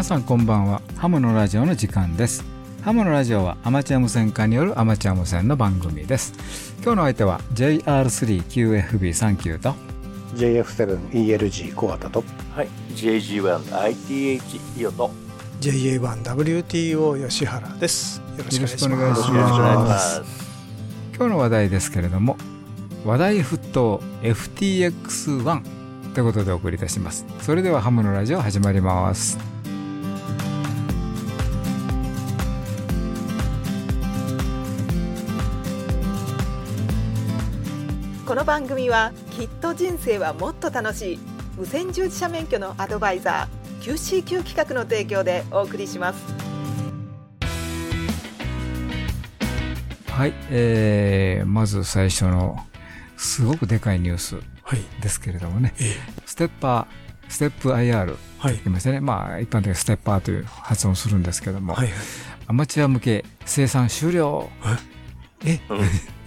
皆さんこんばんは。ハムのラジオの時間です。ハムのラジオはアマチュア無線化によるアマチュア無線の番組です。今日の相手は JR3QFB39 と。JF7ELG 小型と。はい、JG1ITH イオと。JA1WTO 吉原です。よろしくお願いしよろしくお願いします。よろしくお願いしまます。今日の話題ですけれども話題沸騰 FTX1 ということでお送りいたします。それではハムのラジオ始まりますこの番組はきっと人生はもっと楽しい。無線従事者免許のアドバイザー QCQ 企画の提供でお送りします。はい、えー、まず最初のすごくでかいニュースはい。ですけれどもね。ええ。ステッパーステップ IR はい。言いましたね。まあ一般的にステッパーという発音するんですけども、はい。アマチュア向け生産終了え、うん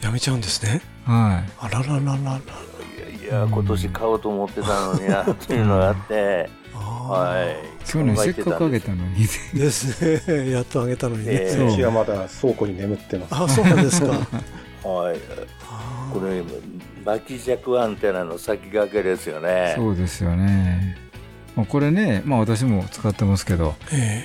やめちゃうんですね？はいあらららららら。いやいや、今年買おうと思ってたのにな、というのがあって、あはい。去年せっかくあげたのにーですね。やっとあげたのにね。ええそううちはまだ倉庫に眠ってますあ、そうなんですか。はい。あこれ、巻き尺アンテナの先駆けですよね。そうですよねまあこれねまあ私も使ってますけど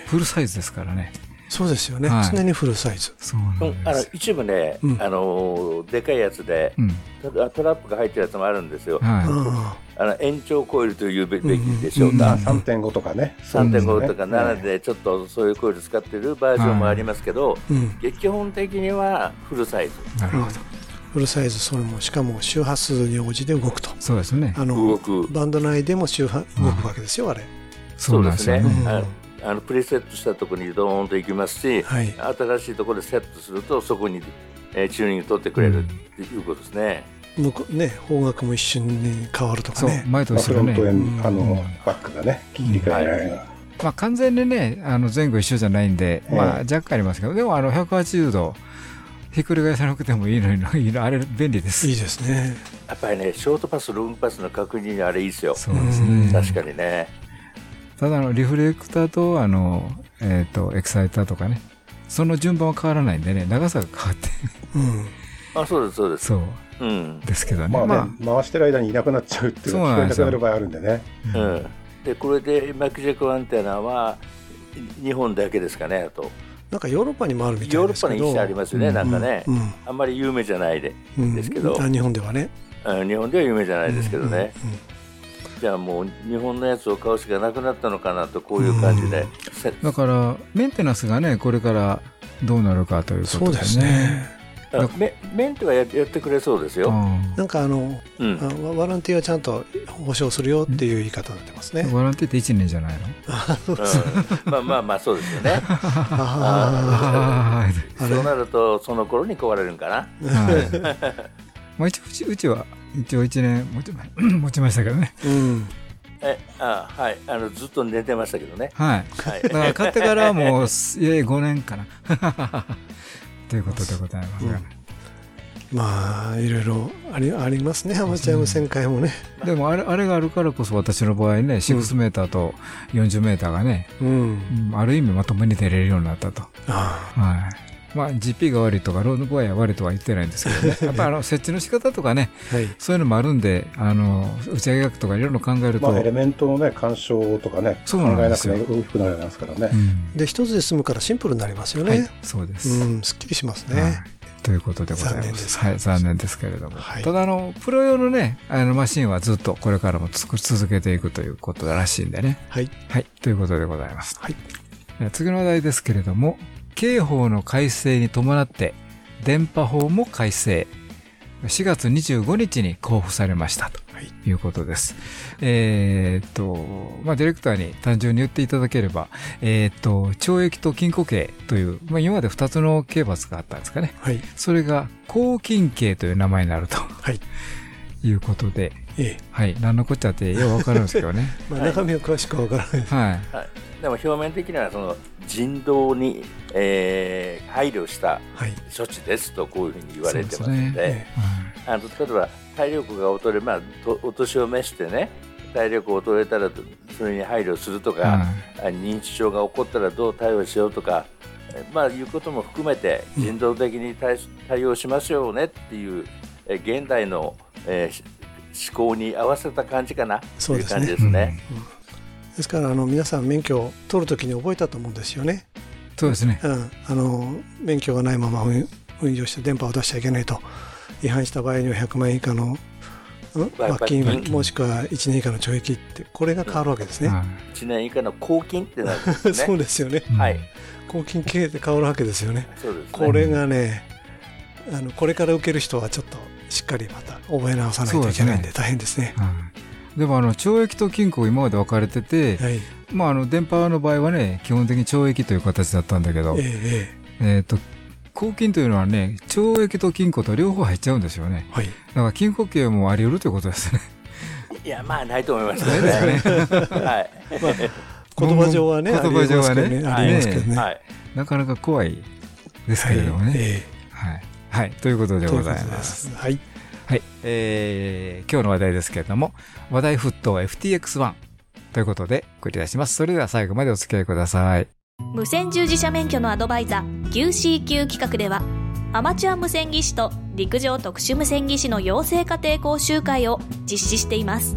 フルサイズですからねそうですよねはい。常にフルサイズ。そうあの一部ね、うんあのでかいやつでうんトラトラップが入ってるやつもあるんですよ。はああの延長コイルというべべきでしょううんか。あ3.5とかね3.5とかね7でちょっとそういうコイル使ってるバージョンもありますけど、ーうん。基本的にはフルサイズ。いなるほどフルサイズ、それも、しかも周波数に応じて動くと。そうですねあの動、く。バンド内でも周波、動くわけですよ、あれ。そうなんですよねそうですねうんあのプリセットしたところにドーンと行きますし、はい。新しいところでセットするとそこに、えーチューニング取ってくれるっていうことですね。向こうね、方角も一瞬に変わるとかね。前とまあフロントエするねンあのバックがね切り替えられるまあ完全にねあの前後一緒じゃないんでええまあ若干ありますけどでもあの180度ひっくり返さなくてもいいのに いいのあれ便利ですいいですね。やっぱりね、ショートパス、ロングパスの確認にあれいいですよ。そうですうんね確かにね。ただあのリフレクターとあのえっとエクサイターとかねその順番は変わらないんでね長さが変わってうん。あ、そうです、そうです。そううん。ですけどねまあまね回してる間にいなくなっちゃうっていうのが聞こえなくなる場合あるんでねあうん。で、これで巻き尺アンテナは日本だけですかね、あと。なんかヨーロッパにもあるみたいヨーロですけど。ッパに一社ありますよね、うんなんかね。うん。あんまり有名じゃないでうんですけど、あ日本ではね。うん日本では有名じゃないですけどね。うん。うんじゃあもう日本のやつを買うしかなくなったのかなとこういう感じで、せだからメンテナンスがねこれからどうなるかということでね。そうですね。あメメンテはややってくれそうですよ、うん。なんかあの、うん。あワワランティーはちゃんと保証するよっていう言い方になってますね。ワランティーって1年じゃないの？うん。まあ まあまあそうですよね。あはい。そうなるとその頃に壊れるんかな。はい。まあ一応うちうちは一応1年持ちま 持ちましたけどね。ーうん。えあはいあのずっと寝てましたけどねはい。はいだから買ってからはもうすいやいや5年かな。ということでございますが、まあいろいろありありますねアマチュア無線会もね。でもあれあれがあるからこそ私の場合ね6メーターと40メーターがね、うん。うんある意味まともに出れるようになったと。あはい。まあ GP が悪いとかロード具合は悪いとは言ってないんですけどね。やっぱりあの設置の仕方とかね、あはい。そういうのもあるんで、あの打ち上げ額とかいろいろ考えると、まあエレメントのね干渉とかねそう考えなくなんですよて大きくなりますからねうんで一つで済むからシンプルになりますよはいね。、そうです。うん。すっきりしますはいね。ということでございます。残念ですはい、残念ですけれども。はいただ、あの、プロ用のね、あの、マシンはずっとこれからも作り続けていくということらしいんでね。はい。はい、ということでございます。はい。で次の話題ですけれども、刑法の改正に伴って、電波法も改正。4月25日に交付されましたとはいいうことです。えーっと、まあ、ディレクターに単純に言っていただければ、えーっと、懲役と禁錮刑という、まあ、今まで2つの刑罰があったんですかね。はい。それが、抗菌刑という名前になるとはい。いうことで、ええ。はい、何のこっちゃってようわかるんですけどね。まあ中身は詳しくはわからないです。はい。はい、でも表面的にはその人道に、えー配慮したはい。処置ですとこういうふうに言われてますのでえあの例えば体力が劣れ、まあ、とお年を召してね、体力を衰えたらそれに配慮するとか、認知症が起こったらどう対応しようとか、まあ、いうことも含めて人道的に対,、対応しますよねっていう、え現代の、えー、思考に合わせた感じかなという感じですね。ですからあの皆さん免許を取るときに覚えたと思うんですよね。そうですね、うん、あの免許がないまま運用して電波を出しちゃいけないと。違反した場合には100万円以下の罰金もしくは1年以下の懲役ってこれが変わるわけですね、1年以下の公金ってなるんですね。そうですよね、はい、公金経営って変わるわけですよね。そうです、ね、これがねあのこれから受ける人はちょっとしっかりまた覚え直さないといけないんで大変ですね。でもあの懲役と禁錮今まで分かれてて、はい、まああの電波の場合はね基本的に懲役という形だったんだけど、えー、えー、と公金というのはね懲役と禁錮と両方入っちゃうんですよね。はい、だから禁錮刑もあり得るということですね。いやまあないと思いますね。はい。言葉上はね、言葉上はね、ありますけどね。なかなか怖いですけれどもね。はい。はい。ということでございます。はい。はい。えー、今日の話題ですけれども、話題沸騰 FTX1 ということで繰り出します。それでは最後までお付き合いください。無線従事者免許のアドバイザー QCQ 企画では、アマチュア無線技師と陸上特殊無線技師の養成家庭講習会を実施しています。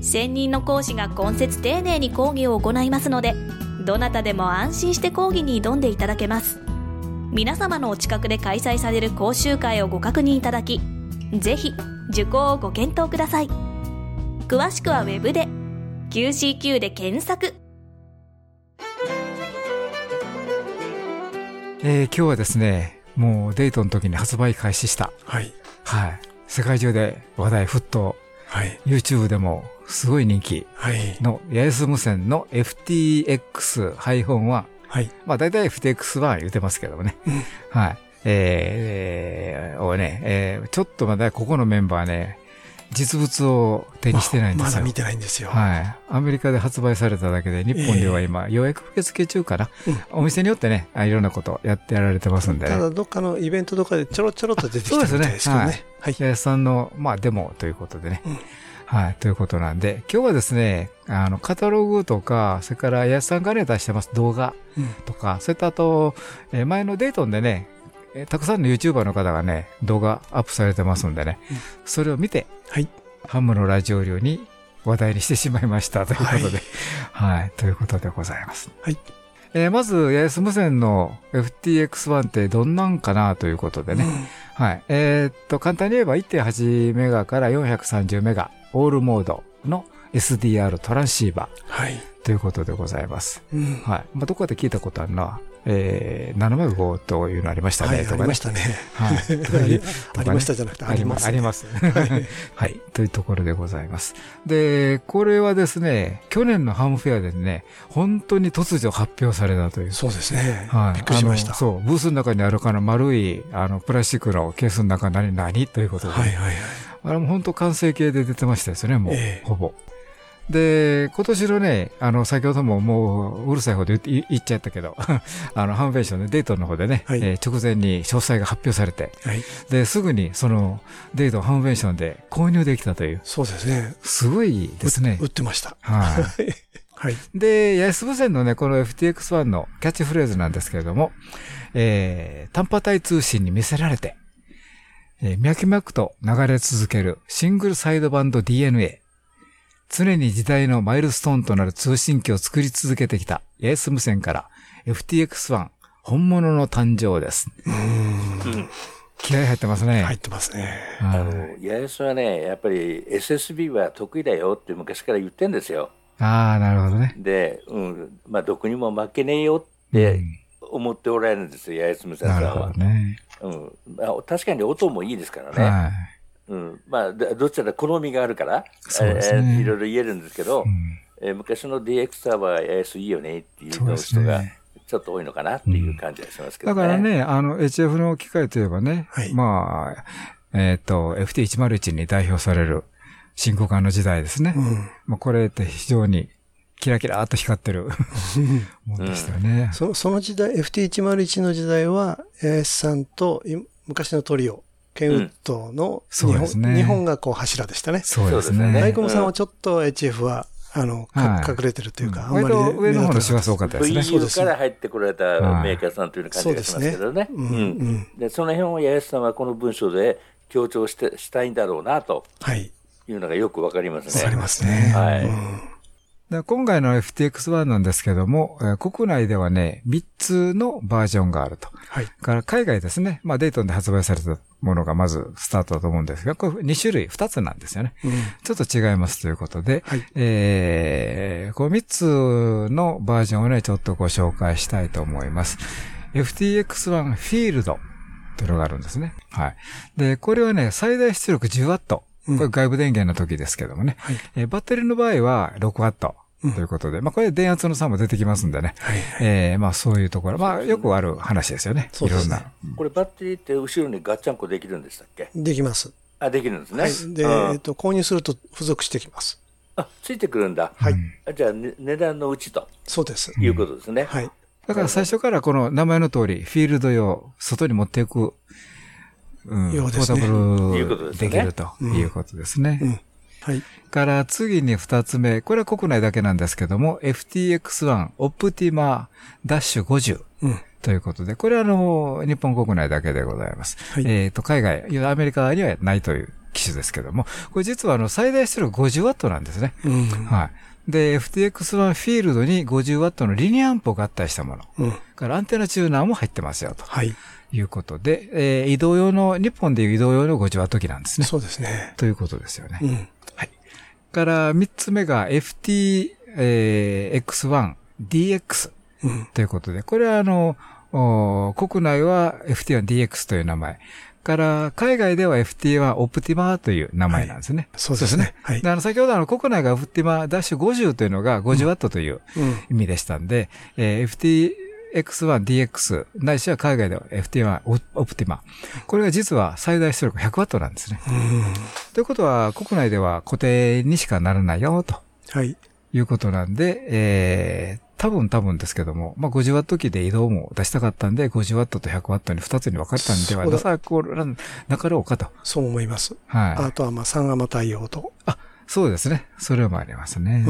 専任の講師が今節丁寧に講義を行いますので、どなたでも安心して講義に挑んでいただけます。皆様のお近くで開催される講習会をご確認いただき、ぜひ受講をご検討ください。詳しくは Web で QCQ で検索。えー、今日はですね、もうデートの時に発売開始した。はい。はい。世界中で話題沸騰。はい。YouTube でもすごい人気の、八重洲無線の FTX-1 はい。まあ大体 FTX は言ってますけどもね。うん、はい。えー、えー、をね、えー、ちょっとまだここのメンバーね、実物を手にしてないんですよ。まだ見てないんですよ。はい。アメリカで発売されただけで、日本では今、予約受付中かな、うん、お店によってね、いろんなことやってやられてますんでね。ただ、どっかのイベントとかでちょろちょろと出てきたみたいですけどね。はい。はい。八さんの、まあ、デモということでね。うんはい。ということなんで、今日はですね、あの、カタログとか、それから、安さんがね、出してます動画とか、うん、それとあと、え前のデートンでね、えたくさんの YouTuber の方がね、動画アップされてますんでね、うん、それを見て、はい。ハムのラジオ流に話題にしてしまいましたということで、はい、はい。ということでございます。はい。えー、まず、八重洲無線の FTX1 ってどんなんかなということでね。うん、はい。えー、っと、簡単に言えば1.8メガから430メガ。オールモードの SDR トランシーバー。はい。ということでございます。うん、はい。まあ、どこかで聞いたことあるのは、えー、705というのありましたね。はい、ありましたね。はい。ありましたじゃなくて、あります、あります。はい。というところでございます。で、これはですね、去年のハムフェアでね、本当に突如発表されたという。そうですね。はい。びっくりしました。そう。ブースの中にあるかの丸い、あの、プラスチックのケースの中に何、何？ということで。はいはいはい。あれも本当完成形で出てましたですね、もう、えー、ほぼ。で、今年のね、あの、先ほどももう、うるさいほど言っちゃったけど、あの、ハンベンションのデートの方でね、はい、えー、直前に詳細が発表されて、はい、で、すぐにそのデートハンベンションで購入できたという。そうですね。すごいですね。売ってました。はい。はい。で、八重洲無線のね、この FTX1 のキャッチフレーズなんですけれども、えー、単波体通信に見せられて、えー、脈々と流れ続けるシングルサイドバンド DNA。常に時代のマイルストーンとなる通信機を作り続けてきた八重洲無線から FTX1 本物の誕生です。気合入ってますね。入ってますね。あの、八重洲はね、やっぱり SSB は得意だよって昔から言ってんですよ。ああ、なるほどね。で、うん、まあ、どこにも負けねえよって思っておられるんですよ、八重洲無線さんは。なるほどね。うん、まあ、確かに音もいいですからね。はい、うん、まあ、どちらか好みがあるから、そうですね、えー、いろいろ言えるんですけど、うん、えー、昔の DX サーバーは AS いいよねっていうの人が、ちょっと多いのかなっていう感じがしますけどね。だからね、あの、HF の機械といえばね、はい、まあ、えっ、ー、と、FT101 に代表される進行管の時代ですね。うん、まあこれって非常にキラキラーっと光ってる もんでしたよね。そその時代、FT101 の時代は、AS さんと昔のトリオケンウッドの日本,、ね、日本がこう柱でしたね。そうですね。大コムさんはちょっと HF は、あの、はい、隠れてるというか、あんまり、上の方のシワす多かったですね。VU から入ってこられたメーカーさんという感じがしますけどね。うん。で、その辺を八重さんはこの文章で強調してしたいんだろうなと。はい。いうのがよくわかりますね。わかりますね。はい。で今回の FTX1 なんですけども、えー、国内ではね、3つのバージョンがあると。はい。から海外ですね、まあデートンで発売されたものがまずスタートだと思うんですが、これ2種類、2つなんですよね。うん、ちょっと違いますということで、はい、えー、この3つのバージョンをね、ちょっとご紹介したいと思います。FTX1 フィールドというのがあるんですね。はい。で、これはね、最大出力 10W。これ外部電源の時ですけどもね。はい、えー、バッテリーの場合は 6W。ということで、まあこれ電圧の差も出てきますんでね。はい、えー、まあそういうところ、まあよくある話ですよね。そうですね。これバッテリーって後ろにガッチャンコできるんでしたっけ？できます。あ、できるんですね。はい。で、えっと、購入すると付属してきます。あ、ついてくるんだ。はい。じゃあ、ね、値段のうちと。そうです。いうことですね。はい。だから最初からこの名前の通り、フィールド用、外に持っていく、うん、ようですね。ポータブルできるということですね。うんはい。から次に二つ目、これは国内だけなんですけども、FTX1 オプティマダッシュ50。うんということで、これはあの、日本国内だけでございます。はい、えっ、と、海外、アメリカにはないという機種ですけども、これ実はあの、最大出力 50W なんですね。うん、はい。で、FTX1 フィールドに 50W のリニアアンプを合体したもの。うん、からアンテナチューナーも入ってますよと。はい。いうことで、えー、移動用の、日本でいう移動用の 50W 機なんですね。そうですね。ということですよね。うん。から三つ目が FTX1DX、ということで、これはあの、国内は FT1DX という名前。から海外では FT1 オプティマという名前なんですね。はい、そうですね。はい。あの、先ほどあの、国内がオプティマダッシュ50というのが 50W という意味でしたんで、うんえー、FT X1、DX、ないしは海外では FT1、オプティマ。これが実は最大出力 100W なんですね。ということは、国内では固定にしかならないよ、と。はい。いうことなんで、えー、多分多分ですけども、まあ、50W 機で移動も出したかったんで、50W と 100W に2つに分かれたんではなさこなかろうかと。そう思います。はい。あとは、まあ、3アマ対応と。あ、そうですね。それもありますね。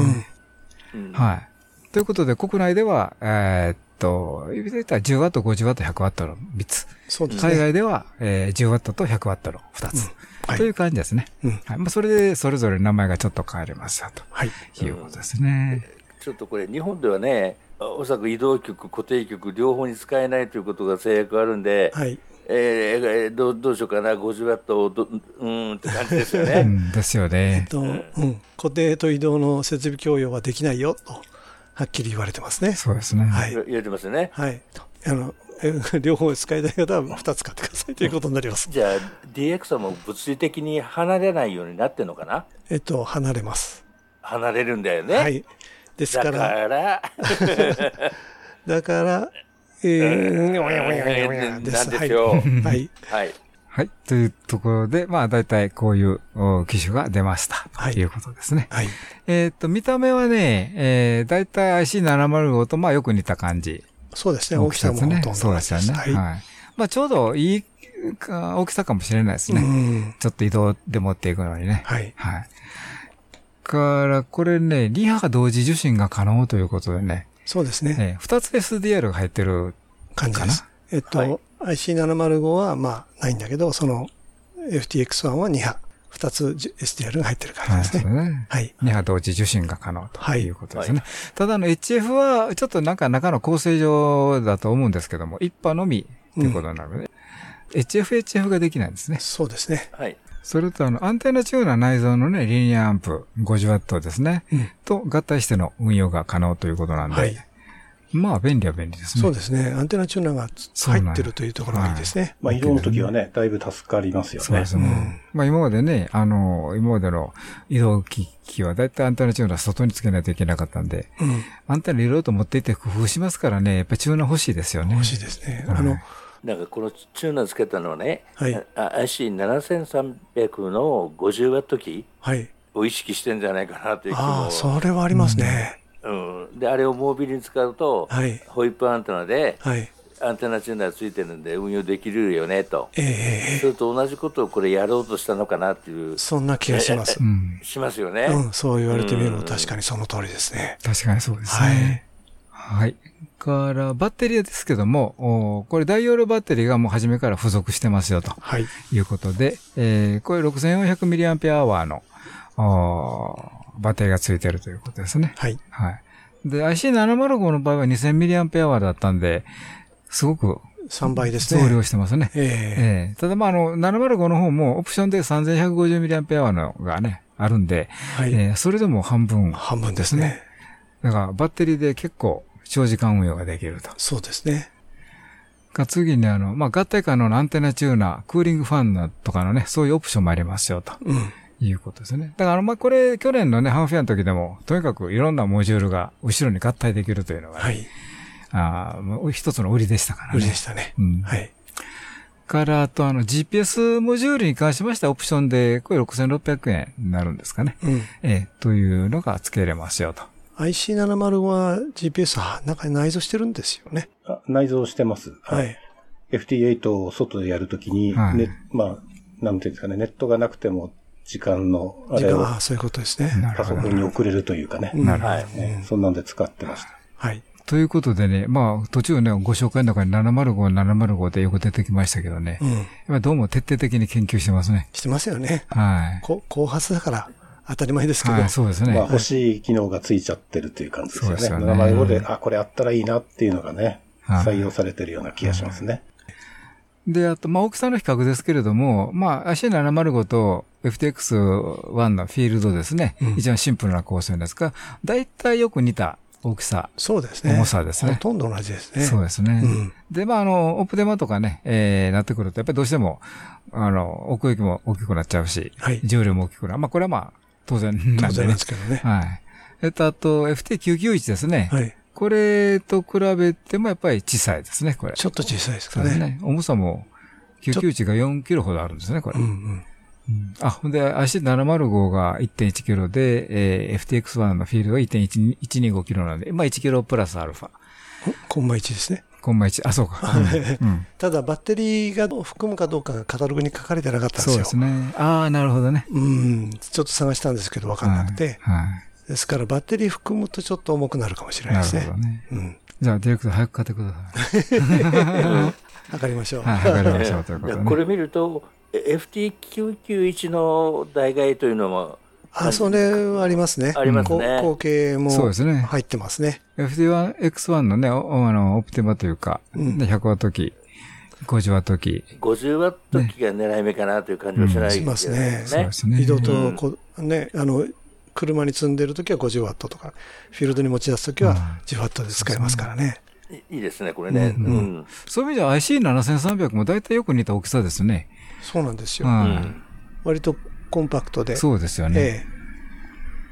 うん。はい。ということで、国内では、えー、と、言ったら 10W、50W、100W の3つ。そうですね。海外では、えー、10W と 100W の2つ。うんはい、という感じですね。うん、はい。まあ、それで、それぞれ名前がちょっと変わりましたと。はい。いうことですね。ちょっとこれ、日本ではね、おそらく移動局、固定局、両方に使えないということが制約あるんで、はい。えー、どうどうしようかな、50ワットど、うんって感じですよね。うん、ですよね。えっと、うん、固定と移動の設備供与はできないよと。はっきり言われてますね。そうですね。はい。言われてますね。はい。あの、両方使いたい方は2つ買ってくださいということになります。じゃあ、DX はもう物理的に離れないようになってるのかな？えっと、離れます。離れるんだよね。はい。ですから。だから、だから、えー。なんでしょう。はい。はい。はい。というところで、まあ、大体こういう機種が出ました。ということですね。はい。えっと、見た目はね、えー、大体 IC705 とまあよく似た感じ。そうですね。大きさもほとんど、そうですよね。はい。はい、まあ、ちょうどいい大きさかもしれないですね。うん、ちょっと移動で持っていくのにね。はい。はい。から、これね、リハ同時受信が可能ということでね。そうですね。えー、2つ SDR が入ってる感じかな。えっと、はい IC705 はまあないんだけど、その FTX1 は2波。二つ SDR が入ってる感じですね。はい、ね。はい。2波同時受信が可能ということですね。はい、ただの HF はちょっとなんか中の構成上だと思うんですけども、一波のみっていうことになるので、うん、HF、HF ができないんですね。そうですね。はい。それとあの、アンテナチューナー内蔵のね、リニアアンプ 50W ですね。うん、と合体しての運用が可能ということなんで、はい、まあ、便利は便利ですね。そうですね。アンテナチューナーが入ってるというところがいいですね。まあ、移動の時はね、だいぶ助かりますよね。そうですね。うん、まあ、今までね、あの、今までの移動機器はだいたいアンテナチューナー外につけないといけなかったんで、うん、アンテナ入れようと思っていて工夫しますからね、やっぱりチューナー欲しいですよね。欲しいですね。あの、なんかこのチューナーつけたのはね、はい、IC7300 の 50W 機を意識してんじゃないかなという気も、ああ、それはありますね。うん、であれをモービルに使うと、はい、ホイップアンテナで、はい、アンテナチューナーついてるんで運用できるよねと、ええそれと同じことをこれやろうとしたのかなっていうそんな気がします。うん。しますよね。うん、そう言われてみるうんと確かにその通りですね。確かにそうですね。はい。から、バッテリーですけども、おこれ大容量バッテリーがもう初めから付属してますよとはい。いうことで、えー、これ 6400mAh のおバッテリーが付いてるということですね。はい。はい。で、IC705 の場合は 2000mAh だったんで、すごく3倍ですね。増量してますね。えええただまあ、あの、705の方もオプションで 3150mAh のがね、あるんで、えはい。えーそれでも半分。半分ですね。だからバッテリーで結構長時間運用ができると。そうですね。か次にあの、まあ、合体可能なアンテナチューナー、クーリングファンとかのね、そういうオプションもありますよとうん。いうことですね。だからまあ、これ去年のね、ハンフェアの時でも、とにかくいろんなモジュールが後ろに合体できるというのが、ね、はい。あーもう一つの売りでしたからね。無理でしたね。うん。はい。から、あとあの GPS モジュールに関しましてはオプションで、これ6600円になるんですかね。うん。ええというのが付けれますよと。IC70 は GPS は中に内蔵してるんですよね。あ内蔵してます。は。い。FT8 を外でやるときに、はいねまあ、なんていうんですかね、ネットがなくても時間のあれをそういうことですね。パソコンに送れるというかね。うんなるほど。はい。ねそんなんで使ってました。はい。ということでね、まあ、途中ね、ご紹介の中に705、705でよく出てきましたけどね。うん。今どうも徹底的に研究してますね。してますよね。はい。こ後発だから当たり前ですけど。はい、そうですね。まあ、欲しい機能がついちゃってるっていう感じですよね。そうですよね705で、あ、これあったらいいなっていうのがね、はい採用されてるような気がしますね。で、あと、まあ、大きさの比較ですけれども、まあ、IC705 と FTX1 のフィールドですね。うん一番シンプルな構成ですが、大体よく似た大きさ。そうですね。重さですねほとんど同じですね。そうですね。うんで、まあ、あの、オープデマとかね、えー、なってくると、やっぱりどうしても、あの、奥行きも大きくなっちゃうし、はい重量も大きくなる。まあ、これはまあ、当然なんでね当然です。けどね。はい。えっと、あと、FT991 ですね。はい。これと比べてもやっぱり小さいですね、これ。ちょっと小さいですかね。ね。重さも、991が4キロほどあるんですね、これ。うんうん。うんあ、ほんで、IC705 が1.1キロで、えー FTX1 のフィールドが1.125キロなんで、まあ1キロプラスアルファ。コンマ1ですね。コンマ1、あ、そうか。ただ、バッテリーが含むかどうかがカタログに書かれてなかったんですよ。そうですね。ああ、なるほどね。うん。ちょっと探したんですけど、わかんなくて。はい。はいですから、バッテリー含むとちょっと重くなるかもしれないなですね。るほどね。うん。じゃあ、ディレクター早く買ってくださ測りましょう。い。はい、わかりましょう。ということで、ね。これ見ると、え FT991 の代替というのもあ、それはありますね。ありますねこ後継もそうですね入ってますね。FT1X1 のね、おあの、オプティマというか、うんね100ワット機、50ワット機、50ワット機が狙い目かなという感じはしないしますねそうですね。移動とこ、ね、あの、車に積んでるときは50ワットとか、フィールドに持ち出すときは10ワットで使えますからね。いいですね、これね。ううんん。そういう意味では IC7300 も大体よく似た大きさですね。そうなんですよ。はい割とコンパクトで。そうですよね。え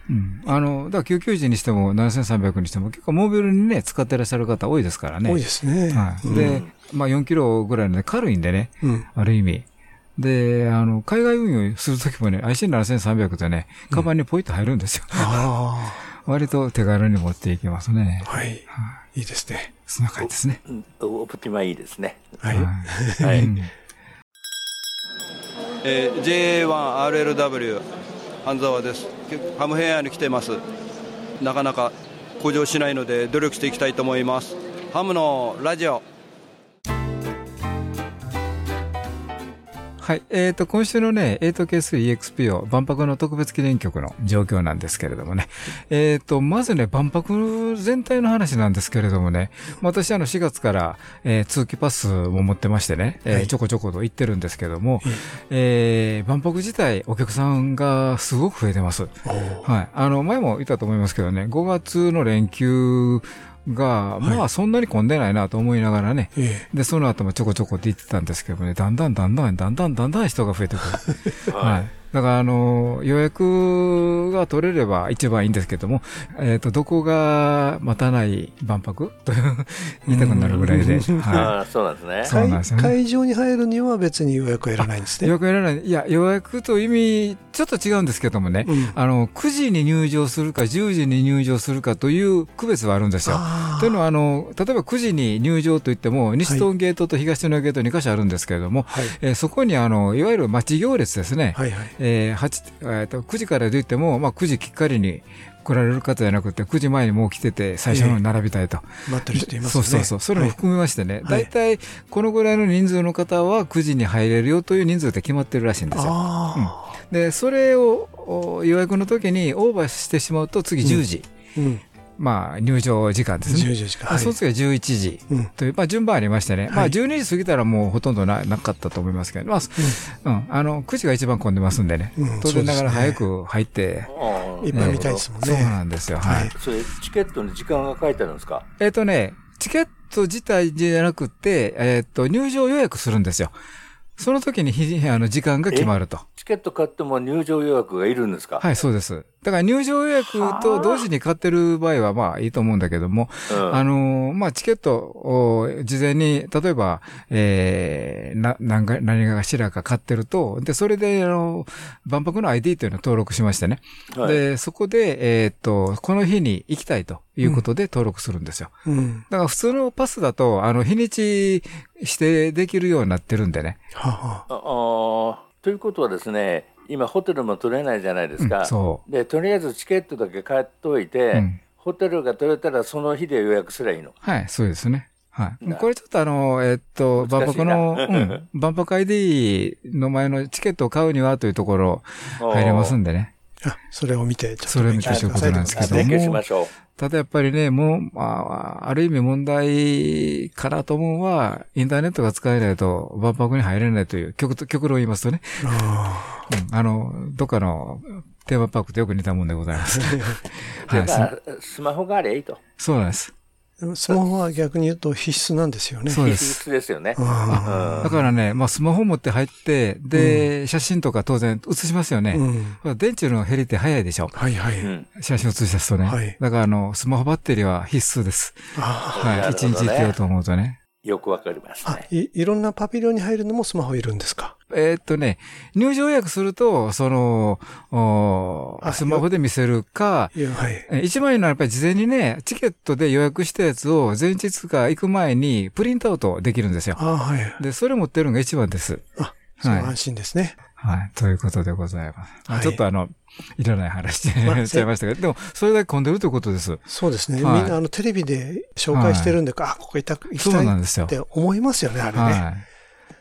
うん。あの、だから990にしても7300にしても結構モービルにね、使ってらっしゃる方多いですからね。え多いですね。はい。うんで、まあ4キロぐらいので軽いんでね、うん。ある意味。で、あの、海外運用するときもね、IC7300 ってね、カバンにポイッと入るんですよ。あ 割と手軽に持っていけますねあ、。はい。いいですね。そんな感じですね。うんオプティマいいですね。はい。はいうん えー JA1RLW 半沢ですハムヘアに来てますなかなか向上しないので努力していきたいと思いますハムのラジオはい。えっ、と、今週のね、8K3EXP を万博の特別記念曲の状況なんですけれどもね。えっ、と、まずね、万博全体の話なんですけれどもね、私あの4月から、えー通期パスも持ってましてね、えーはいちょこちょこと行ってるんですけども、えー万博自体お客さんがすごく増えてます。はい。あの、前も言ったと思いますけどね、5月の連休が、まあそんなに混んでないなと思いながらね、えで、その後もちょこちょこって言ってたんですけどね、だんだんだんだん、だんだんだんだん人が増えてくる。はい。だから、あの、予約が取れれば一番いいんですけども、えっ、ー、と、どこが待たない万博？と言いたくなるぐらいで。はい、あそうなんですね。そうなんですね。会場に入るには別に予約はいらないんですね。予約はいらない。いや、予約と意味、ちょっと違うんですけどもね、うん、あの、9時に入場するか10時に入場するかという区別はあるんですよ。というのは、あの、例えば9時に入場といっても、西東ゲートと東のゲート2箇所あるんですけれども、はい、えー、そこに、あの、いわゆる待ち行列ですね。はいはいえー、8、えー、と9時からといっても、まあ、9時きっかりに来られる方じゃなくて、9時前にもう来てて、最初の並びたいと。えー、待ってる人いますね。そうそうそう。それも含めましてね、大、体、このぐらいの人数の方は9時に入れるよという人数って決まってるらしいんですよ。うん、で、それを予約の時にオーバーしてしまうと、次10時。うんうんまあ、入場時間ですね。入場時間。はい、その次は11時という、まあ、順番ありましてね。まあ、12時過ぎたらもうほとんどななかったと思いますけど、まあ、うん、あの、9時が一番混んでますんでね。当然ながら早く入って。いっぱい見たいですもんね。そうなんですよ。はい。それ、チケットの時間が書いてあるんですか？えっとね、チケット自体じゃなくて、えっと、入場予約するんですよ。その時にひあの時間が決まると。チケット買っても入場予約がいるんですか？はい、そうです。だから入場予約と同時に買ってる場合はまあいいと思うんだけども、うん、あの、まあチケットを事前に、例えば、えー、な、何か、何かしらか買ってると、で、それで、あの、万博の ID というのを登録しましてね。はい、で、そこで、えー、っと、この日に行きたいということで登録するんですよ。うん、だから普通のパスだと、あの、日にち指定できるようになってるんでね。ははあということはですね、今ホテルも取れないじゃないですか、うん、でとりあえずチケットだけ買っておいて、うん、ホテルが取れたらその日で予約すればいいの。はいそうですね。はい。これちょっとあの、えっと、万博の、うん、万博 ID の前のチケットを買うにはというところ入れますんでね。あ、それを見て、それを見てということなんですけども。勉強しましょう。ただやっぱりね、もう、まあ、ある意味問題かなと思うのは、インターネットが使えないと万博に入れないという、極極論言いますとね。あうん、あの、どっかのテーマパークとよく似たもんでございます。はい、スマホがあれいいと。そうなんです。スマホは逆に言うと必須なんですよね。そうです。必須ですよね。だからね、まあスマホ持って入って、で、うん、写真とか当然写しますよね。うん、電池の減りって早いでしょ。はいはい。写真写し出すとね。はい。だからあの、スマホバッテリーは必須です。はい。一、日行けようと思うとね。よくわかりますね。い、いろんなパビリオンに入るのもスマホいるんですか？えー、っとね、入場予約すると、その、スマホで見せるか、はい、一番いいのはやっぱり事前にね、チケットで予約したやつを前日か行く前にプリントアウトできるんですよ。あはい。で、それ持ってるのが一番です。あ、安心ですね。はい。ということでございます。はい、ちょっとあの、いらない話 しちゃいましたけど、でも、それだけ混んでるということです。そうですね。はい、みんな、あの、テレビで紹介してるんで、はい、あ、ここ行った、行きたいって思いますよね、あれね。は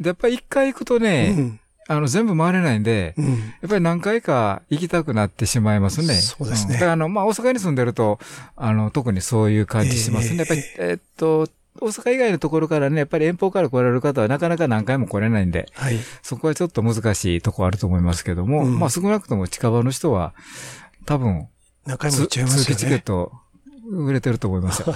い。で、やっぱり一回行くとね、うん、あの、全部回れないんで、うん、やっぱり何回か行きたくなってしまいますね。そうですね。だからあの、まあ、大阪に住んでると、あの、特にそういう感じしますね。えー、やっぱり、えー、っと、大阪以外のところからね、やっぱり遠方から来られる方はなかなか何回も来れないんで、はい、そこはちょっと難しいとこあると思いますけども、うん、まあ少なくとも近場の人は、多分、何回も行っちゃいますよね。通チケット売れてると思いますよ。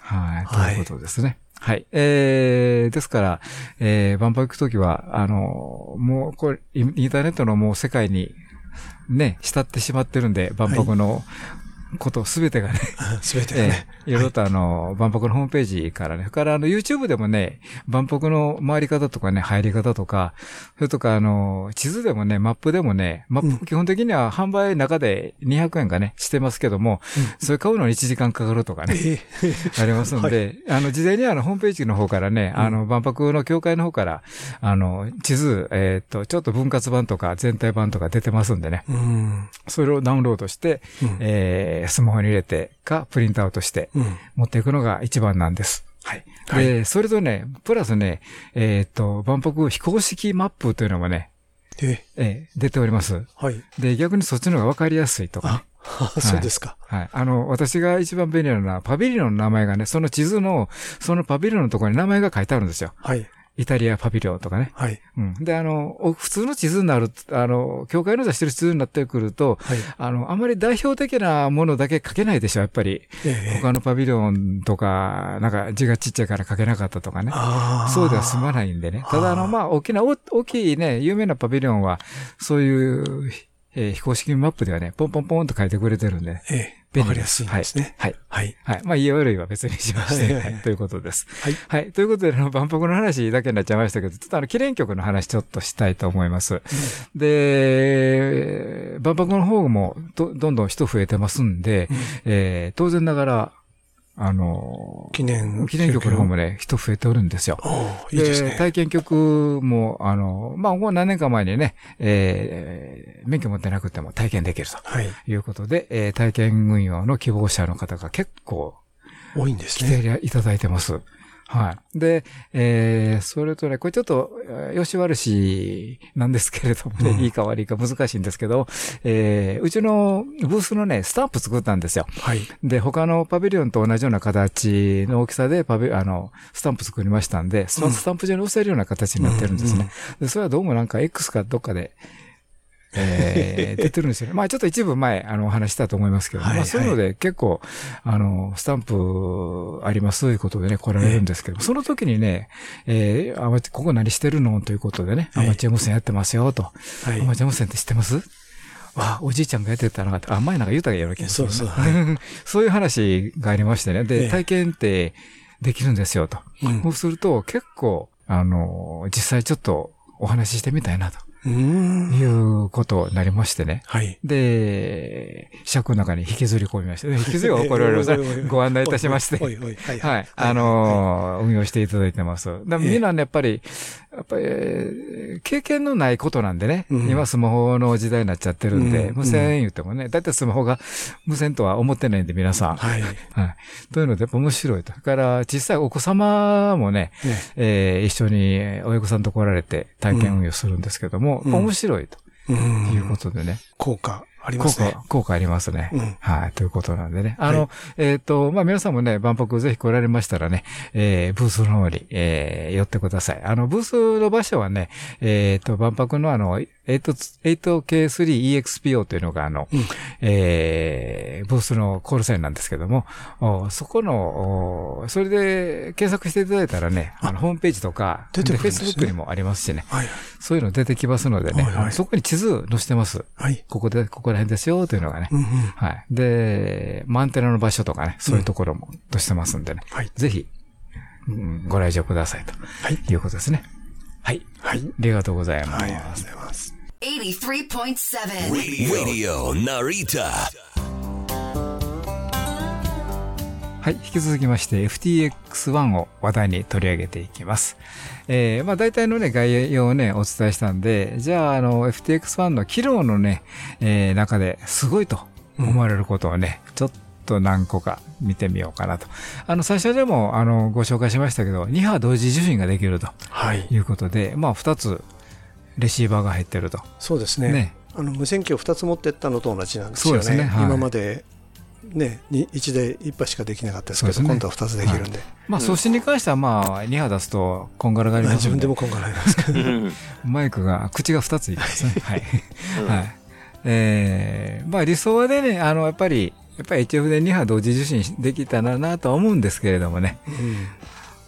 はい、ということですね。はい。えー、ですから、えー、万博行くときは、あの、もう、これ、インターネットのもう世界に、ね、浸ってしまってるんで、万博のことすべてがね。すべてがね。いろいろとあの、万博のホームページからね、それからあの、YouTube でもね、万博の回り方とかね、入り方とか、それとかあの、地図でもね、マップでもね、マップ基本的には販売中で200円がね、してますけども、それ買うのに1時間かかるとかね、ありますんで、あの、事前にあの、ホームページの方からね、あの、万博の協会の方から、あの、地図、えっと、ちょっと分割版とか全体版とか出てますんでね、それをダウンロードして、えー、スマホに入れてか、プリントアウトして、持っていくのが一番なんです。はい。で、それとね、プラスね、えっ、と、万博非公式マップというのもね、ええ出ております。はい。で、逆にそっちの方がわかりやすいとか、ね。そうですか、はい。はい。あの、私が一番便利なのは、パビリオンの名前がね、その地図の、そのパビリオンのところに名前が書いてあるんですよ。はい。イタリアパビリオンとかね。はい。うん。で、あの、普通の地図になる、あの、教会の出してる地図になってくると、はい、あの、あまり代表的なものだけ書けないでしょ、やっぱり。ええ、他のパビリオンとか、なんか字がちっちゃいから書けなかったとかね。そうでは済まないんでね。ただ、あの、まあ、大きな、大きいね、有名なパビリオンは、そういう、えー、非公式マップではね、ポンポンポンと書いてくれてるんで、ええ、わかりやすいですね。はい。はい。はい。まあ、家悪いは別にしまして、はい、ということです。はい。はい。ということで、あの、万博の話だけになっちゃいましたけど、ちょっとあの、記念曲の話ちょっとしたいと思います。うん、で、万博の方もど、どんどん人増えてますんで、うん、えー、当然ながら、あの、記念、記念曲の方もね、人増えておるんですよ。いいですね。体験曲も、あの、まあ、もう何年か前にね、えー、免許持ってなくても体験できると。はい。いうことで、えー、体験運用の希望者の方が結構、多いんですね。来ていただいてます。はい。で、えー、それとね、これちょっと、よし悪しなんですけれどもね、うん、いいか悪いか難しいんですけど、えー、うちのブースのね、スタンプ作ったんですよ。はい。で、他のパビリオンと同じような形の大きさでパビ、あの、スタンプ作りましたんで、そのスタンプ上に押せるような形になってるんですね。うん、で、それはどうもなんか X かどっかで、えー、出てるんですよね。まあちょっと一部前、あの、お話したと思いますけど、はいはい、まあそういうので結構、あの、スタンプありますということでね、来られるんですけど、えー、その時にね、えー、アマチここ何してるの？ということでね、アマチュア無線やってますよ、と。はい、アマチュア無線って知ってます？わおじいちゃんがやってたのがあ、前なんか言うたらような気がする。そうそう。はい、そういう話がありましてね。で、体験ってできるんですよ、と。うん、そうすると、結構、あの、実際ちょっとお話ししてみたいなと。いうことになりましてね。はい。で、尺の中に引きずり込みました。引きずりは怒られる ご案内いたしまして。はい。あの、運用していただいてます。みんなね、やっぱり、やっぱり、経験のないことなんでね、今スマホの時代になっちゃってるんで、無線言ってもね、だいたいスマホが無線とは思ってないんで、皆さん。はい。はい。というので、やっぱ面白いと。だから、小さいお子様もね、え一緒に親御さんと来られて体験運用するんですけども、面白いと。いうことでね。効果。ありますね。効果、効果ありますね。うん、はい。ということなんでね。あの、はい、えっ、ー、と、まあ、皆さんもね、万博ぜひ来られましたらね、えー、ブースの方に、えー、寄ってください。あの、ブースの場所はね、えっ、ー、と、万博のあの、8K3EXPO というのが、あの、うん、えー、ブースのコールサインなんですけども、そこの、それで検索していただいたらね、あの、ホームページとか、出てくるんですね。Facebook にもありますしね。はい。そういうの出てきますのでね、はいはい、そこに地図載せてます。はい。ここで、ここら辺ですよ、というのがね。うんうん、はい。で、マンテナの場所とかね、そういうところも載せてますんでね。はい。ぜひ、うん、ご来場くださいと。はい。いうことですね。はい。はい。ありがとうございます。はい、ありがとうございます。83.7 Radio Narita はい。引き続きまして FTX1 を話題に取り上げていきます。えー、まあ大体のね、概要をね、お伝えしたんで、じゃあ、あの、FTX1 の機能のね、えー、中ですごいと思われることをね、うん、ちょっと何個か見てみようかなと。あの、最初でも、あの、ご紹介しましたけど、2波同時受信ができると。はい。いうことで、まあ、2つレシーバーが入ってると。そうですね。ねあの無線機を2つ持ってったのと同じなんですよね。そうですね。はい、今までね、1で1波しかできなかったですけど、ね、今度は2つできるんで。はい、まあ、送信に関しては、まあ、2波出すと、こんがらがります、自分でもこんがらがりますけど。マイクが、口が2ついますね。はい。はい。えー、まあ、理想はでね、あの、やっぱり、やっぱり HF で2波同時受信できたらなとは思うんですけれどもね。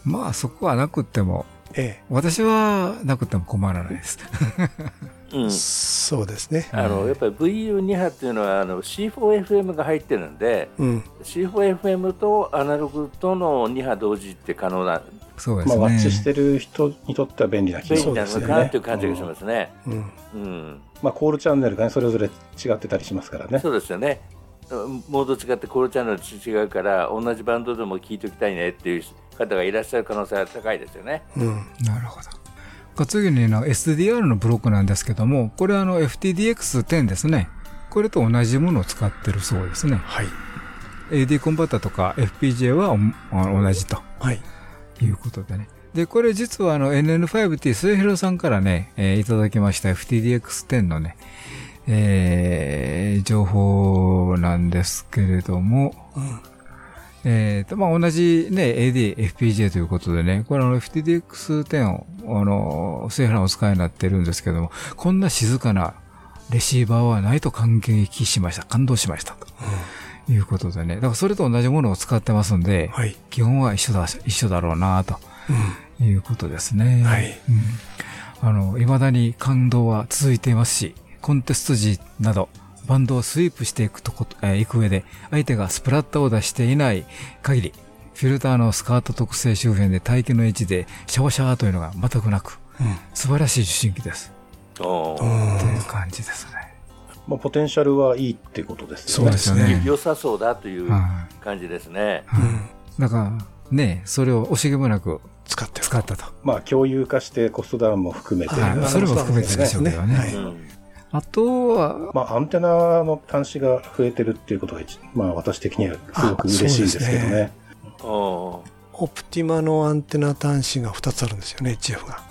うん、まあ、そこはなくっても、ええ、私はなくても困らないです。うん、そうですねあのやっぱり VU2 波っていうのはあの C4FM が入ってるんで、うん、C4FM とアナログとの2波同時って可能なそうですね。まあ、ワッチしてる人にとっては便利な機能ですね。便利なのかなという感じがしますね。うん。うん。まあ、コールチャンネルがね、それぞれ違ってたりしますからね。そうですよね。モード違ってコールチャンネル違うから、同じバンドでも聞いておきたいねっていう方がいらっしゃる可能性は高いですよね。うん。なるほど。次にの SDR のブロックなんですけども、これあの FTDX10 ですね。これと同じものを使ってるそうですね。はい。AD コンバッタとか FPGA は同じと。はい。いうことでね。で、これ実はあの NN5T 末広さんからね、えー、いただきました FTDX10 のね、えー、情報なんですけれども、うんえっ、ー、と、まあ、同じね、AD、FPGA ということでね、これあの FTDX10 を、あの、製品お使いになってるんですけども、こんな静かなレシーバーはないと感激しました。感動しました。と。いうことでね。だからそれと同じものを使ってますんで、はい、基本は一緒だ、一緒だろうな、ということですね。はい。うん、あの、未だに感動は続いていますし、コンテスト時など、バンドをスイープしていくとこ、えー、行く上で、相手がスプラッタを出していない限り、フィルターのスカート特性周辺で待機の位置でシャワシャワというのが全くなく、うん、素晴らしい受信機です。という感じですね。まあ、ポテンシャルはいいってことですね。そうですね。良さそうだという感じですね。うん。だから、ね、それを惜しげもなく使って使ったと。まあ、共有化してコストダウンも含めて。はい、それも含めてでしょうけどね。はいあとは、まあ、アンテナの端子が増えてるっていうことが、まあ、私的にはすごく嬉しいですけどね。オプティマのアンテナ端子が2つあるんですよね、HF が。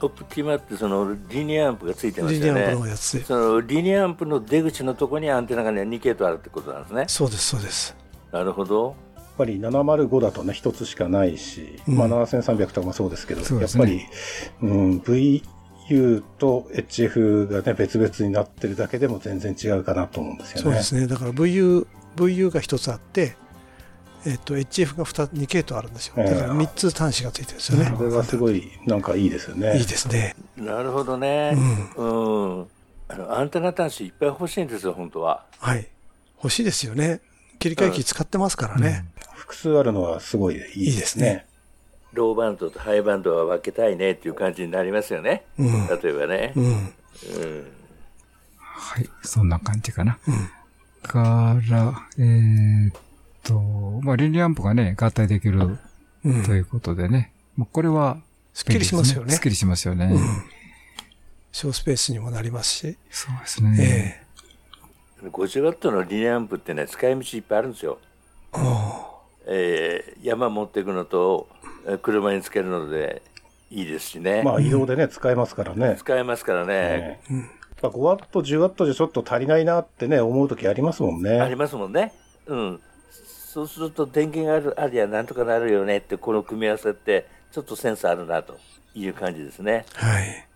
オプティマってそのリニアアンプがついてますよね。リニアンプのやつそのリニアアンプの出口のところにアンテナがね2系統あるってことなんですね。そうですそうです。なるほど。やっぱり705だとね1つしかないし、うん、まあ7300とかもそうですけど、ね、やっぱり、うん、VU と HF がね別々になってるだけでも全然違うかなと思うんですよね。そうですね。だから VU VU が1つあって。えっと、HF が 2, 2系統あるんですよ。だから3つ端子がついてるんですよね。これがすごい、なんかいいですよね。いいですね。なるほどね。うん。うん、あのアンテナ端子いっぱい欲しいんですよ、本当は。はい。欲しいですよね。切り替え機使ってますからね。うん、複数あるのはすごいいいですね。いいですねローバンドとハイバンドは分けたいねっていう感じになりますよね。うん、例えばね。うん。うん、はい。そんな感じかな。うん、から、えー、と、まあ、リニアンプがね、合体できる、ということでね。まあ、これは、すっきりしますよね。すっきりしますよね。うん、小スペースにもなりますし。そうですね。えー、50W のリニアンプってね、使い道いっぱいあるんですよ。えー、山持っていくのと、車につけるのでいいですしね。まあ移動でね、使えますからね。使えますからね。うん、5ワット、10ワットじゃちょっと足りないなってね、思うときありますもんね。ありますもんね。うん。そうすると電源があるありゃなんとかなるよねってこの組み合わせってちょっとセンスあるなという感じですね。はい。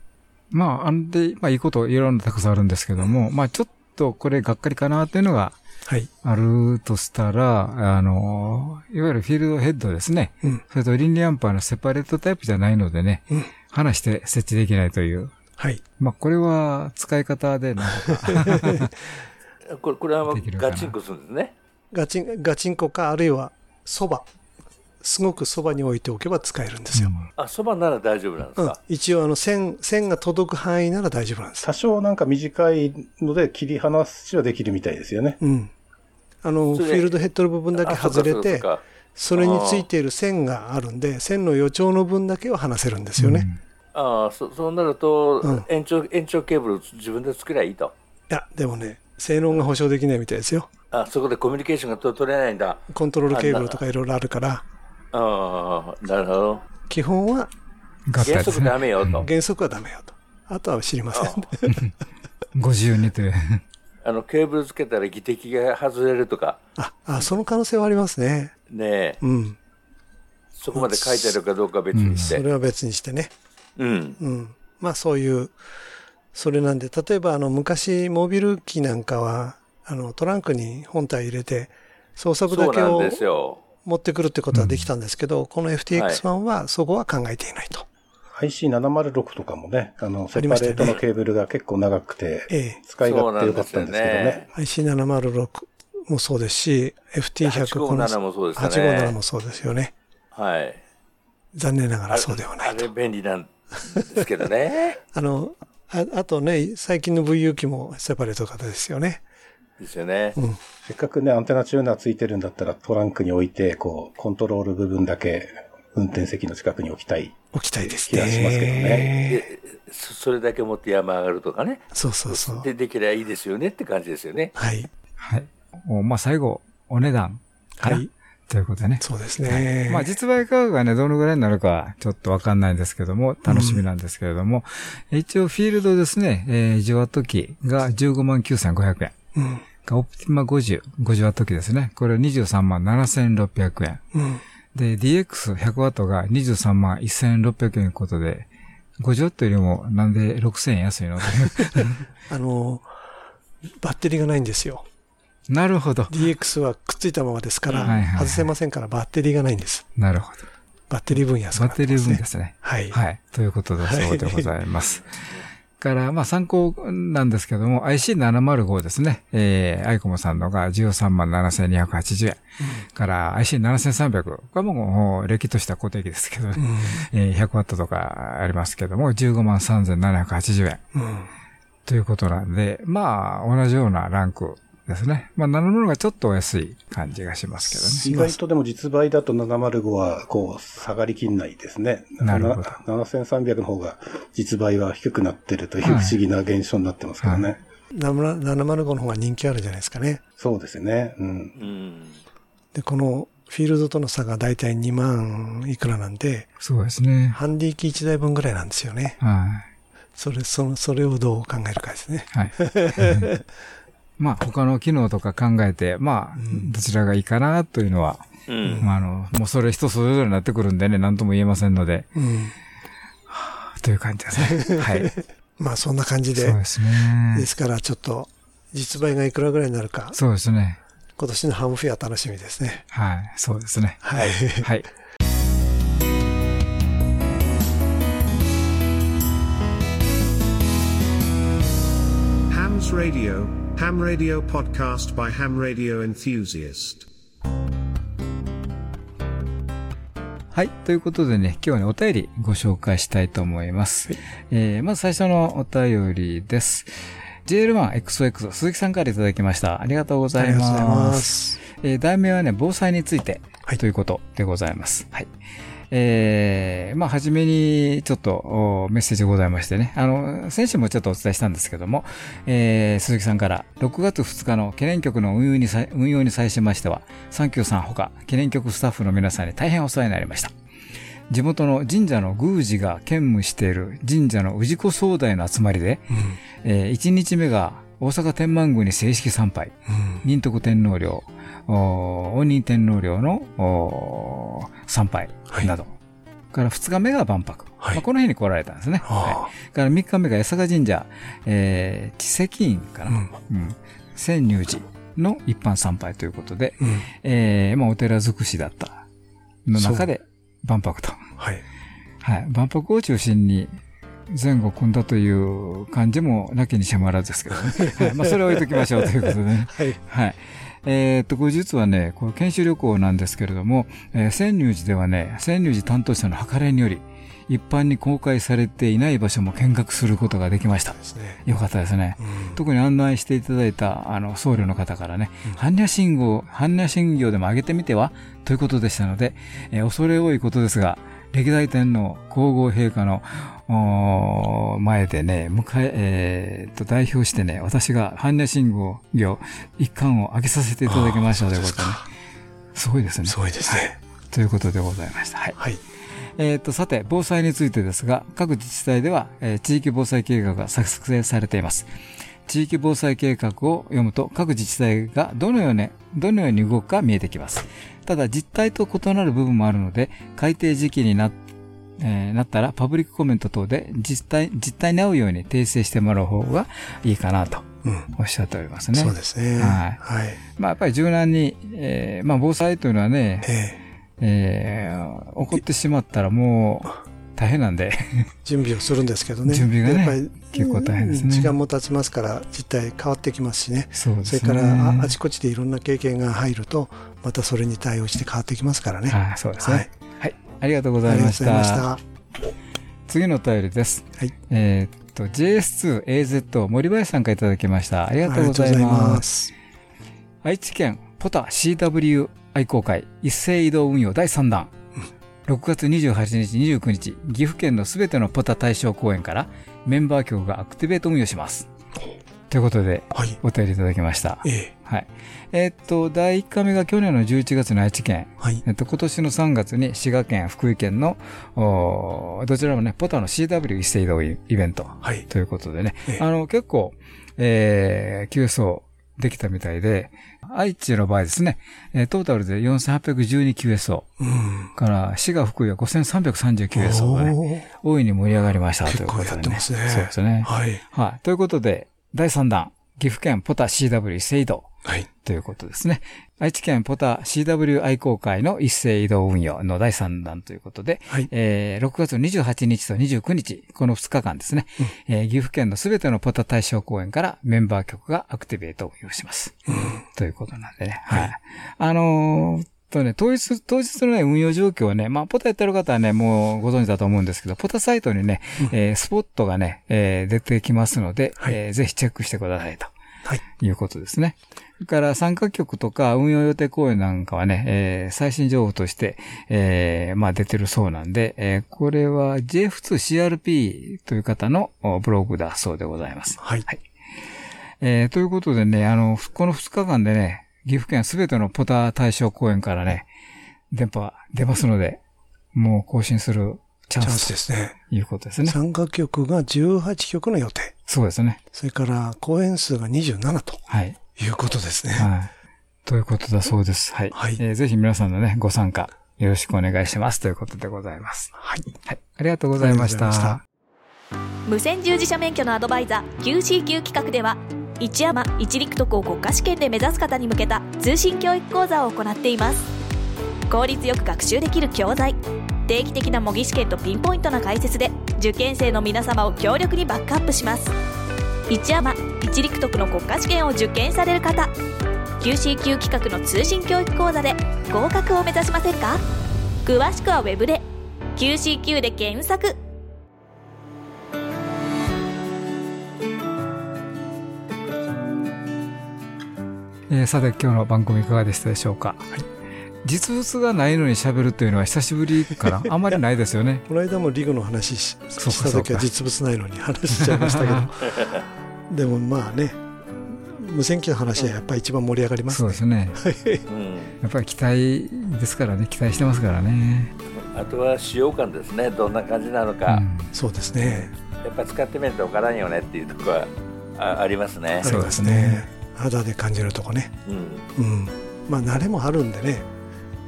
まあ、あんで、まあいいこといろんなたくさんあるんですけども、まあちょっとこれがっかりかなっていうのが、はい。あるとしたら、あの、いわゆるフィールドヘッドですね。うん。それとリンリアンパーのセパレートタイプじゃないのでね、うん。離して設置できないという。はい。まあこれは使い方でな これ、これはガチンコするんですね。ガチン、ガチンコか、あるいはそば。すごくそばに置いておけば使えるんですよ。うん、あ、そばなら大丈夫なんですか、うん、一応あの線、線が届く範囲なら大丈夫なんです。多少なんか短いので切り離しはできるみたいですよね。うん。あの、フィールドヘッドの部分だけ外れて、それについている線があるんで、線の予兆の分だけは離せるんですよね。うん、ああ、そそうなると、延長、延長ケーブル自分で作りゃいいと？いや、でもね、性能が保証できないみたいですよ。あ、そこでコミュニケーションが取れないんだ。コントロールケーブルとかいろいろあるから。ああ、なるほど。基本は、原則ダメよと。原則はダメよと。あとは知りません。52という。あの、ケーブルつけたら技的が外れるとか。あ、あ、その可能性はありますね。ねえ。うん。そこまで書いてあるかどうか別にして。それは別にしてね。うん。うん。まあそういう、それなんで、例えばあの昔モビル機なんかは、あのトランクに本体入れて操作だけを持ってくるってことはできたんですけど、この FTX1 はそこは考えていないと。IC706 とかもね、あの、セパレートのケーブルが結構長くて、使い勝手良かったんですけどね。IC706 もそうですし、FT100 もそうですね。857もそうですよね。はい。残念ながらそうではないと。あれ便利なんですけどね。あの、ああとね、最近の VU 機もセパレート型ですよね。ですよね。うん。せっかくね、アンテナチューナーついてるんだったらトランクに置いて、こう、コントロール部分だけ運転席の近くに置きたい。置きたいですね。気がしますけどね。それだけ持って山上がるとかね。そうそうそう。で、できればいいですよねって感じですよね。はい。はい。まあ、最後、お値段はい。ということでね。そうですね。まあ実売価格がね、どのぐらいになるかちょっとわかんないんですけども、楽しみなんですけれども、うん、一応フィールドですね、えー、ジワット機が15万9500円。うん、オプティマ50、50W 機ですね。これ23万7600円。うん、で、DX100W が23万1600円ということで、50W よりもなんで6000円安いの？あの、バッテリーがないんですよ。なるほど。DX はくっついたままですから、外せませんからバッテリーがないんです。なるほど。バッテリー分野、ね、バッテリー分野ですね。はい。はい。ということで、そうでございます。から、まあ参考なんですけども、IC705 ですね。えー、アイコモさんのが13万7280円。うん、から IC7300。これはもう、歴とした固定機ですけどね。うん、えー、100ワットとかありますけども、15万3780円。うん、ということなんで、まあ、同じようなランクですね。まあ、705がちょっとお安い感じがしますけどね。意外とでも実売だと705は、こう、下がりきんないですね。なるほど。7300の方が実売は低くなってるという不思議な現象になってますからね。はい705の方が人気あるじゃないですかね。そうですね。うん。で、このフィールドとの差がだいたい2万いくらなんで、そうですね。ハンディ機1台分ぐらいなんですよね。はい。それ、その、それをどう考えるかですね。はい。まあ、他の機能とか考えて、まあ、どちらがいいかなというのは、うん、まあ、あの、もうそれ人それぞれになってくるんでね、なんとも言えませんので、うん、はあ、という感じですね。はい。まあ、そんな感じで。そうですね。ですから、ちょっと、実売がいくらぐらいになるか。そうですね。今年のハムフェア楽しみですね。はい、そうですね。はい。はい。Radio Ham Radio Podcast by Ham Radio Enthusiast はい。ということでね、今日はね、お便りご紹介したいと思います。はい、えー、まず最初のお便りです。JL1XOX 鈴木さんからいただきました。ありがとうございます。ありがとうございます。えー、題名はね、防災について、はい、ということでございます。はい。えー、まあ、はじめにちょっとメッセージございましてね。あの、先週もちょっとお伝えしたんですけども、えー、鈴木さんから6月2日の懸念局の運用に運用に際しましては、三級さんほか懸念局スタッフの皆さんに大変お世話になりました。地元の神社の宮司が兼務している神社の氏子総代の集まりで、うん、えー、1日目が大阪天満宮に正式参拝、うん、仁徳天皇陵、応仁天皇陵の参拝など、はい、から2日目が万博。はい、まあ、この辺に来られたんですね。はい、から3日目が江坂神社、えー、知石院かな、うん、うん、千入寺の一般参拝ということで、うん、えー、まあ、お寺尽くしだったの中で万博と。はい。はい。万博を中心に前後組んだという感じもなきにしもあらずですけどね。はい、まあ、それを置いときましょうということでね。はい。はい。えー、っと、これ実はね、これ研修旅行なんですけれども、えー、千入寺ではね、千入寺担当者の計らいにより、一般に公開されていない場所も見学することができました。ね、よかったですね、うん、特に案内していただいたあの僧侶の方からね、うん、般若心経、般若心経でも上げてみては？ということでしたので、えー、恐れ多いことですが、歴代天皇皇后陛下の前でね、迎え、えー、と、代表してね、私が般若信号業一巻を上げさせていただきましたということで、ね、すごいですね。すごいですね、はい。ということでございました。はい。はい、えっ、と、さて、防災についてですが、各自治体では、えー、地域防災計画が作成されています。地域防災計画を読むと、各自治体がどのように、どのように動くか見えてきます。ただ、実態と異なる部分もあるので、改定時期になえー、なったらパブリックコメント等で実態、実態に合うように訂正してもらう方がいいかなと。おっしゃっておりますね。そうですね。はい。はい。まあやっぱり柔軟に、えー、まあ防災というのはね、えー、えー、起こってしまったらもう大変なんで準備をするんですけどね。準備がね、やっぱり結構大変ですね。時間も経ちますから実態変わってきますしね。そうですね。それからああちこちでいろんな経験が入ると、またそれに対応して変わってきますからね。はい、そうですね。はいありがとうございました。した次のお便りです。はい。えっと、JS2AZ 森林さんからいただきました。ありがとうございます。愛知県ポタ CW 愛好会一斉移動運用第3弾。6月28日、29日、岐阜県のすべてのポタ対象公演からメンバー局がアクティベート運用します。ということで、はい、お便りいただきました。ええ、はい。えー、っと、第1回目が去年の11月の愛知県。はい。えっと、今年の3月に滋賀県、福井県の、おどちらもね、ポタの CW 一斉移動イベント。はい。ということでね、ええ、あの、結構、えー、急走できたみたいで、愛知の場合ですね、えー、トータルで 4812QSO、うん、から滋賀福井は 5339SO がね、大いに盛り上がりましたということで、ね。すね。そうですね。はい。はい。ということで、第3弾、岐阜県ポタ CW 一斉移動。はい。ということですね。愛知県ポタ CW 愛好会の一斉移動運用の第3弾ということで、はい、えー、6月28日と29日、この2日間ですね、うん、えー、岐阜県のすべてのポタ対象公演からメンバー局がアクティベートを運用します。うん、ということなんでね。はい。はい、あのーとね、当日、当日のね、運用状況はね、まあ、ポタやってる方はね、もうご存知だと思うんですけど、ポタサイトにね、うん、えー、スポットがね、えー、出てきますので、はい、えー、ぜひチェックしてくださいと。はい。いうことですね。から参加局とか運用予定公演なんかはね、えー、最新情報として、えー、まあ出てるそうなんで、えー、これは JF2CRP という方のブログだそうでございます。はい。はい、えー、ということでね、あの、この2日間でね、岐阜県すべてのポタ対象公演からね、電波出ますので、もう更新するチャンスですね。いうことですね。参加曲が18曲の予定。そうですね。それから公演数が27と。はい。いうことですね。はい。ということだそうです。はい。はい、えー、ぜひ皆さんのね、ご参加よろしくお願いしますということでございます。はい。はい。ありがとうございました。した無線従事者免許のアドバイザー QCQ 企画では、一山一陸徳を国家試験で目指す方に向けた通信教育講座を行っています。効率よく学習できる教材定期的な模擬試験とピンポイントな解説で受験生の皆様を強力にバックアップします一山一陸徳の国家試験を受験される方。QCQ 企画の通信教育講座で合格を目指しませんか？詳しくは Web で。QCQ で検索。えー、さて今日の番組いかがでしたでしょうか、はい。実物がないのに喋るというのは久しぶりかな？あんまりないですよね。この間もリグの話した時は実物ないのに話しちゃいましたけどでもまあね無線機の話はやっぱり一番盛り上がりますね、そうですね。やっぱり期待ですからね。期待してますからね。あとは使用感ですね。どんな感じなのか、うん、そうですね。やっぱ使ってみると分からんよねっていうところはあありますね。そうですね。肌で感じるとこね。うん、うん、まあ慣れもあるんでね。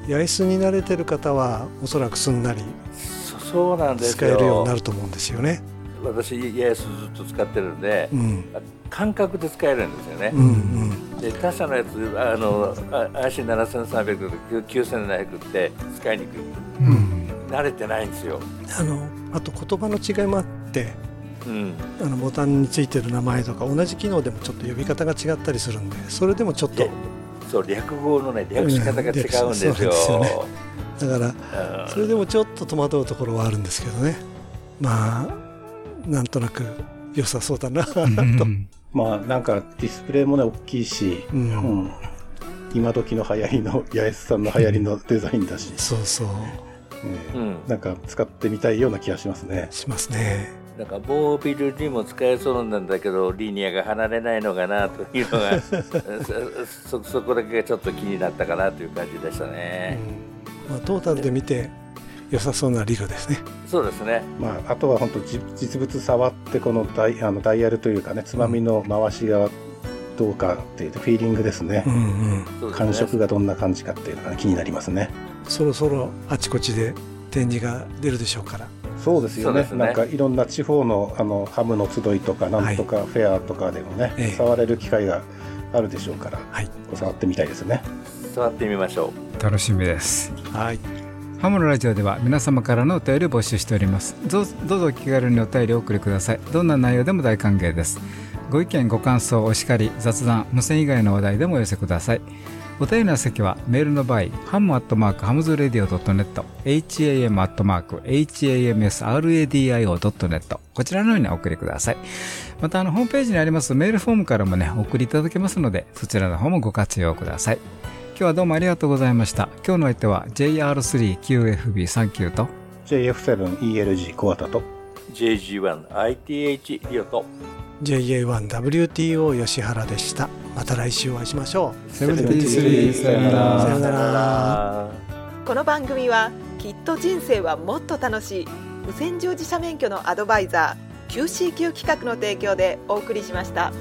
八重洲に慣れてる方はおそらくすんなりそうなんです使えるようになると思うんですよね。私八重洲ずっと使ってるんで、うん、感覚で使えるんですよね。うんうん、で他社のやつあの IC7300 とか9700って使いにくい、うん、慣れてないんですよ。あのあと言葉の違いもあって。うん、あのボタンについてる名前とか同じ機能でもちょっと呼び方が違ったりするんでそれでもちょっとそう略語のね略し方が違うんですよ。うん、ね、だからそれでもちょっと戸惑うところはあるんですけどね。まあなんとなく良さそうだなと。まあなんかディスプレイもね大きいし、うん、うん、今時の流行りの八重洲さんの流行りのデザインだし。そうそう。えー、うん、なんか使ってみたいような気がしますね。しますね。なんかモービルにも使えそうなんだけどリニアが離れないのかなというのが そそこだけがちょっと気になったかなという感じでしたね、うん、まあ、トータルで見て良さそうなリグですね。そうですね、まあ、あとは本当実物触ってこのダイあのダイヤルというかねつまみの回しがどうかっていうフィーリングですね、うんうん、感触がどんな感じかっていうのが気になりますね。そろそろあちこちで展示が出るでしょうから。そうですよね、ね、なんかいろんな地方のあのハムの集いとか、なんとかフェアとかでもね、はい、触れる機会があるでしょうから、はい、触ってみたいですね。触ってみましょう。楽しみです。はい。ハムのラジオでは皆様からのお便りを募集しておりますどうぞお気軽にお便りをお送りくださいどんな内容でも大歓迎ですご意見ご感想お叱り雑談無線以外の話題でもお寄せくださいお便りの席はメールの場合、ハムアットマークハムズラディオ .net、ham アットマーク hamsradio.net こちらのようにお送りください。また、あの、ホームページにありますメールフォームからもね、お送りいただけますので、そちらの方もご活用ください。今日はどうもありがとうございました。今日の相手は JR3QFB39 と。JF7ELG コアタと JG1ITH リオと。JA1WTO 吉原でした。また来週お会いしましょう。セブンティスリーさよなら。さよなら。この番組はきっと人生はもっと楽しい。無線乗自社免許のアドバイザー QCQ 企画の提供でお送りしました。